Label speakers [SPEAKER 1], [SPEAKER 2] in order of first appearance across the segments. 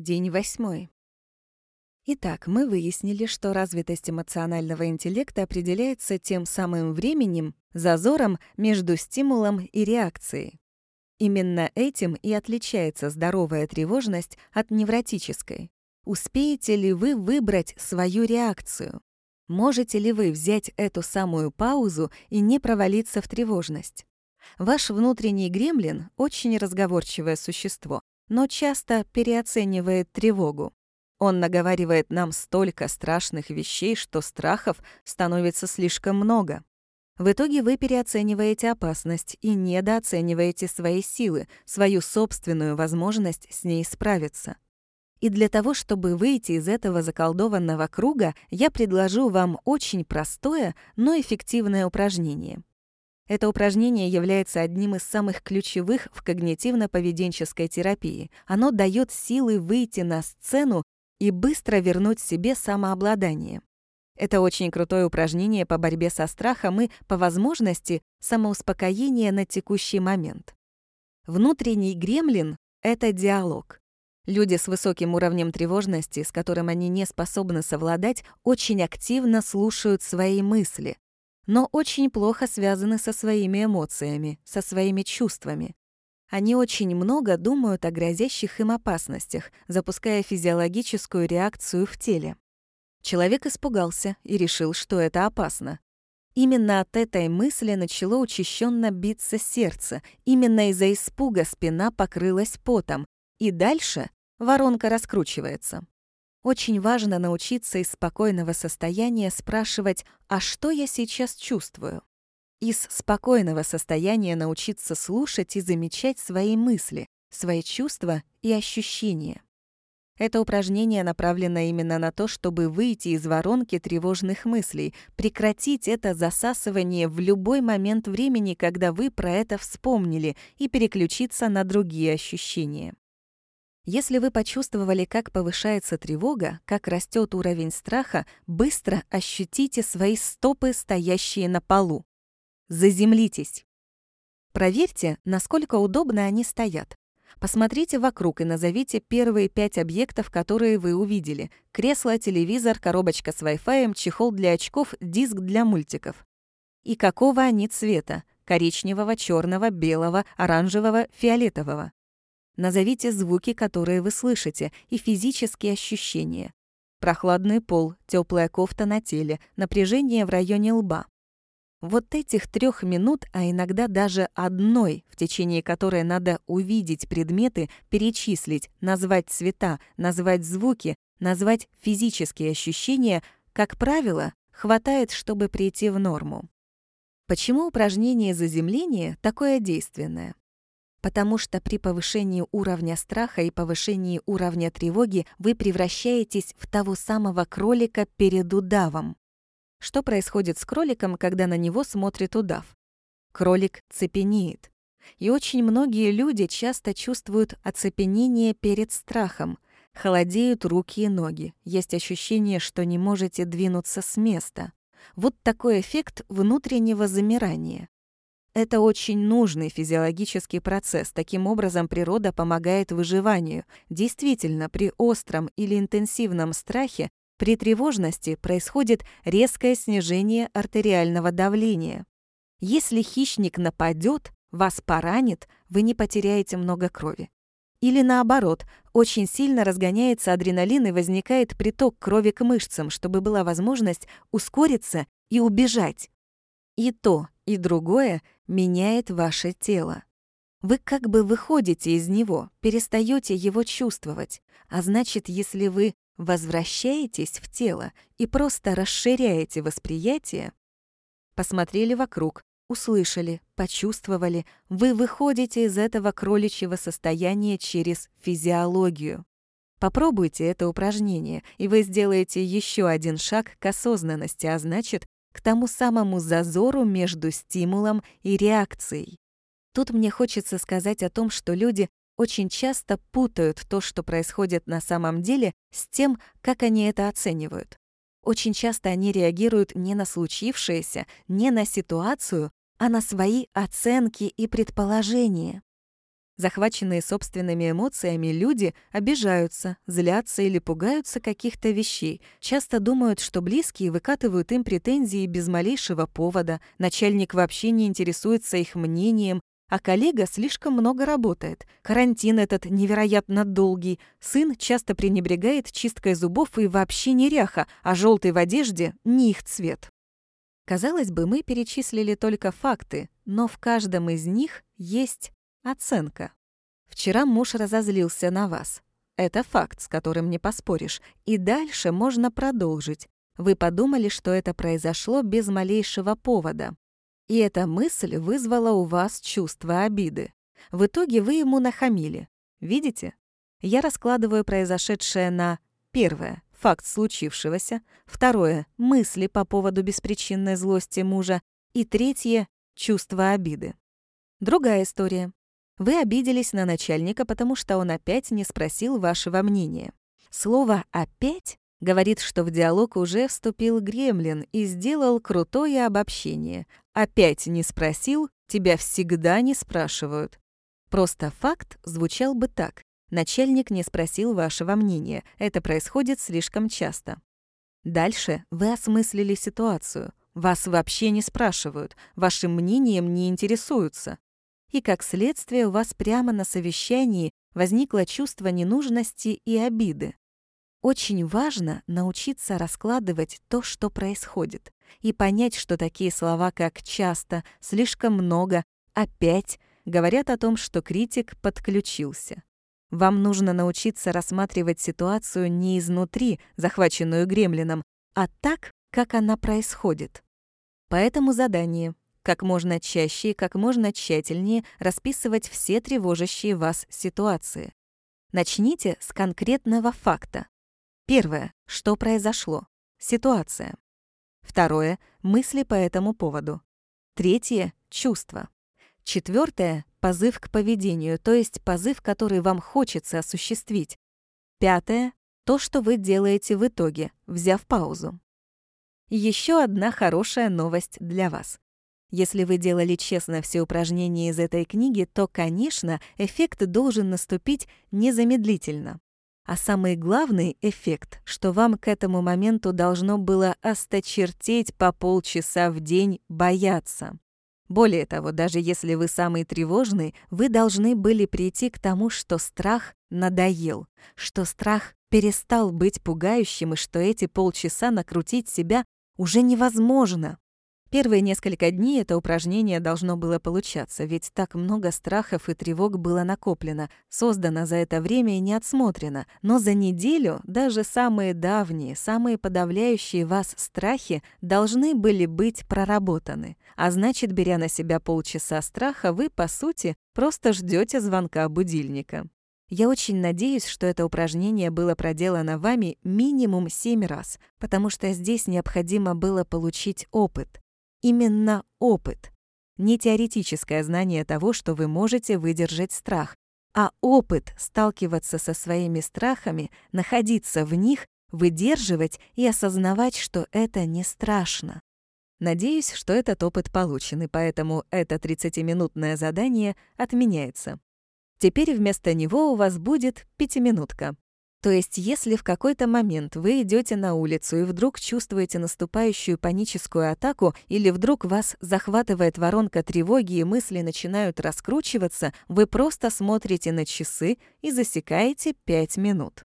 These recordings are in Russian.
[SPEAKER 1] День восьмой. Итак, мы выяснили, что развитость эмоционального интеллекта определяется тем самым временем, зазором между стимулом и реакцией. Именно этим и отличается здоровая тревожность от невротической. Успеете ли вы выбрать свою реакцию? Можете ли вы взять эту самую паузу и не провалиться в тревожность? Ваш внутренний гремлин — очень разговорчивое существо но часто переоценивает тревогу. Он наговаривает нам столько страшных вещей, что страхов становится слишком много. В итоге вы переоцениваете опасность и недооцениваете свои силы, свою собственную возможность с ней справиться. И для того, чтобы выйти из этого заколдованного круга, я предложу вам очень простое, но эффективное упражнение — это упражнение является одним из самых ключевых в когнитивно-поведенческой терапии. Оно дает силы выйти на сцену и быстро вернуть себе самообладание. Это очень крутое упражнение по борьбе со страхом и, по возможности, самоуспокоение на текущий момент. Внутренний гремлин — это диалог. Люди с высоким уровнем тревожности, с которым они не способны совладать, очень активно слушают свои мысли, но очень плохо связаны со своими эмоциями, со своими чувствами. Они очень много думают о грозящих им опасностях, запуская физиологическую реакцию в теле. Человек испугался и решил, что это опасно. Именно от этой мысли начало учащенно биться сердце, именно из-за испуга спина покрылась потом, и дальше воронка раскручивается. Очень важно научиться из спокойного состояния спрашивать «А что я сейчас чувствую?» Из спокойного состояния научиться слушать и замечать свои мысли, свои чувства и ощущения. Это упражнение направлено именно на то, чтобы выйти из воронки тревожных мыслей, прекратить это засасывание в любой момент времени, когда вы про это вспомнили, и переключиться на другие ощущения. Если вы почувствовали, как повышается тревога, как растет уровень страха, быстро ощутите свои стопы, стоящие на полу. Заземлитесь. Проверьте, насколько удобно они стоят. Посмотрите вокруг и назовите первые пять объектов, которые вы увидели. Кресло, телевизор, коробочка с Wi-Fi, чехол для очков, диск для мультиков. И какого они цвета? Коричневого, черного, белого, оранжевого, фиолетового. Назовите звуки, которые вы слышите, и физические ощущения. Прохладный пол, теплая кофта на теле, напряжение в районе лба. Вот этих трех минут, а иногда даже одной, в течение которой надо увидеть предметы, перечислить, назвать цвета, назвать звуки, назвать физические ощущения, как правило, хватает, чтобы прийти в норму. Почему упражнение заземления такое действенное? Потому что при повышении уровня страха и повышении уровня тревоги вы превращаетесь в того самого кролика перед удавом. Что происходит с кроликом, когда на него смотрит удав? Кролик цепенеет. И очень многие люди часто чувствуют оцепенение перед страхом. Холодеют руки и ноги. Есть ощущение, что не можете двинуться с места. Вот такой эффект внутреннего замирания. Это очень нужный физиологический процесс. Таким образом, природа помогает выживанию. Действительно, при остром или интенсивном страхе, при тревожности происходит резкое снижение артериального давления. Если хищник нападет, вас поранит, вы не потеряете много крови. Или наоборот, очень сильно разгоняется адреналин и возникает приток крови к мышцам, чтобы была возможность ускориться и убежать. И то, и другое меняет ваше тело. Вы как бы выходите из него, перестаете его чувствовать. А значит, если вы возвращаетесь в тело и просто расширяете восприятие, посмотрели вокруг, услышали, почувствовали, вы выходите из этого кроличьего состояния через физиологию. Попробуйте это упражнение, и вы сделаете еще один шаг к осознанности, а значит, к тому самому зазору между стимулом и реакцией. Тут мне хочется сказать о том, что люди очень часто путают то, что происходит на самом деле, с тем, как они это оценивают. Очень часто они реагируют не на случившееся, не на ситуацию, а на свои оценки и предположения. Захваченные собственными эмоциями люди обижаются, злятся или пугаются каких-то вещей, часто думают, что близкие выкатывают им претензии без малейшего повода, начальник вообще не интересуется их мнением, а коллега слишком много работает. Карантин этот невероятно долгий. Сын часто пренебрегает чисткой зубов и вообще неряха, а желтый в одежде не их цвет. Казалось бы, мы перечислили только факты, но в каждом из них есть Оценка. Вчера муж разозлился на вас. Это факт, с которым не поспоришь. И дальше можно продолжить. Вы подумали, что это произошло без малейшего повода. И эта мысль вызвала у вас чувство обиды. В итоге вы ему нахамили. Видите? Я раскладываю произошедшее на первое — факт случившегося, второе — мысли по поводу беспричинной злости мужа и третье — чувство обиды. Другая история. Вы обиделись на начальника, потому что он опять не спросил вашего мнения. Слово «опять» говорит, что в диалог уже вступил гремлин и сделал крутое обобщение. «Опять не спросил, тебя всегда не спрашивают». Просто факт звучал бы так. Начальник не спросил вашего мнения. Это происходит слишком часто. Дальше вы осмыслили ситуацию. Вас вообще не спрашивают, вашим мнением не интересуются и, как следствие, у вас прямо на совещании возникло чувство ненужности и обиды. Очень важно научиться раскладывать то, что происходит, и понять, что такие слова, как «часто», «слишком много», «опять» говорят о том, что критик подключился. Вам нужно научиться рассматривать ситуацию не изнутри, захваченную гремлином, а так, как она происходит. Поэтому задание как можно чаще и как можно тщательнее расписывать все тревожащие вас ситуации. Начните с конкретного факта. Первое. Что произошло? Ситуация. Второе. Мысли по этому поводу. Третье. Чувства. Четвертое. Позыв к поведению, то есть позыв, который вам хочется осуществить. Пятое. То, что вы делаете в итоге, взяв паузу. Еще одна хорошая новость для вас. Если вы делали честно все упражнения из этой книги, то, конечно, эффект должен наступить незамедлительно. А самый главный эффект, что вам к этому моменту должно было осточертеть по полчаса в день бояться. Более того, даже если вы самый тревожный, вы должны были прийти к тому, что страх надоел, что страх перестал быть пугающим и что эти полчаса накрутить себя уже невозможно. Первые несколько дней это упражнение должно было получаться, ведь так много страхов и тревог было накоплено, создано за это время и не отсмотрено. Но за неделю даже самые давние, самые подавляющие вас страхи должны были быть проработаны. А значит, беря на себя полчаса страха, вы, по сути, просто ждете звонка будильника. Я очень надеюсь, что это упражнение было проделано вами минимум 7 раз, потому что здесь необходимо было получить опыт именно опыт. Не теоретическое знание того, что вы можете выдержать страх, а опыт сталкиваться со своими страхами, находиться в них, выдерживать и осознавать, что это не страшно. Надеюсь, что этот опыт получен, и поэтому это 30-минутное задание отменяется. Теперь вместо него у вас будет пятиминутка. То есть, если в какой-то момент вы идете на улицу и вдруг чувствуете наступающую паническую атаку или вдруг вас захватывает воронка тревоги и мысли начинают раскручиваться, вы просто смотрите на часы и засекаете 5 минут.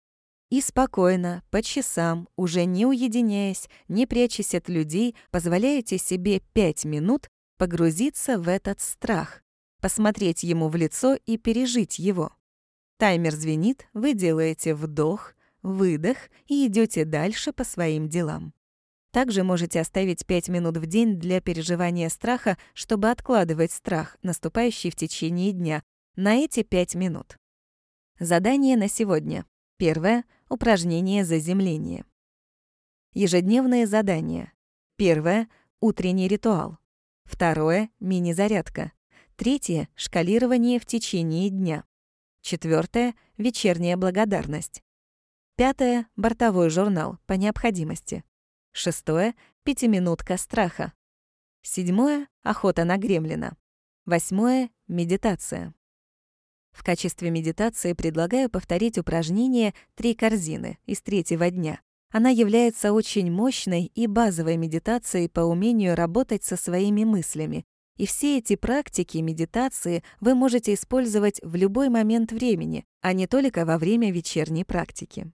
[SPEAKER 1] И спокойно, по часам, уже не уединяясь, не прячась от людей, позволяете себе 5 минут погрузиться в этот страх, посмотреть ему в лицо и пережить его. Таймер звенит, вы делаете вдох, выдох и идете дальше по своим делам. Также можете оставить 5 минут в день для переживания страха, чтобы откладывать страх, наступающий в течение дня, на эти 5 минут. Задание на сегодня. Первое — упражнение заземления. Ежедневные задания. Первое — утренний ритуал. Второе — мини-зарядка. Третье — шкалирование в течение дня. Четвертое — вечерняя благодарность. Пятое — бортовой журнал по необходимости. Шестое — пятиминутка страха. Седьмое — охота на гремлина. Восьмое — медитация. В качестве медитации предлагаю повторить упражнение «Три корзины» из третьего дня. Она является очень мощной и базовой медитацией по умению работать со своими мыслями. И все эти практики медитации вы можете использовать в любой момент времени, а не только во время вечерней практики.